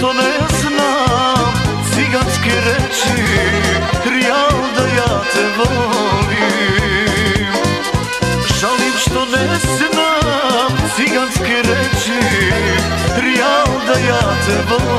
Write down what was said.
što ne znam ciganske reči Rijal da ja te volim. Žalim što ne znam ciganske reči Rijal da ja te volim.